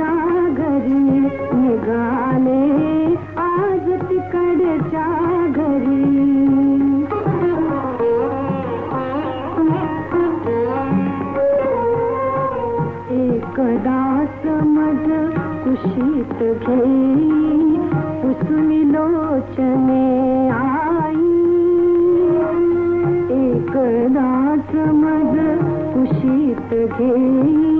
कडच्या घरी निघाले आज तिकडच्या घरी एकदास मध कुशीत घेई कुसुमी लोचने आई। एकदास मध कुशीत घेई कुसुमी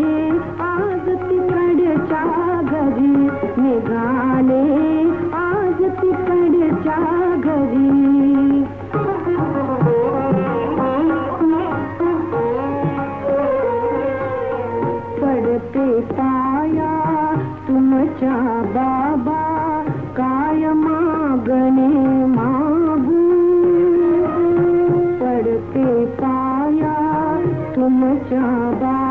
निघाले आज तिकडच्या घरी पडते पाया तुमच्या बाबा काय मागणे मागू। पडते पाया तुमच्या बाबा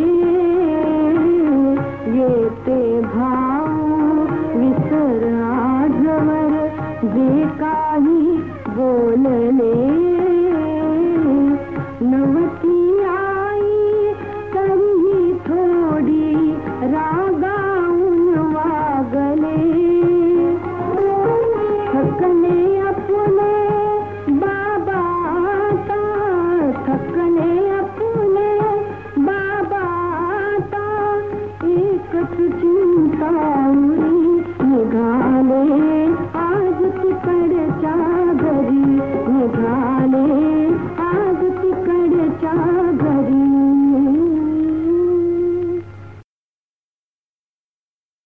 ये बोलने नवती आई कहीं थोड़ी रात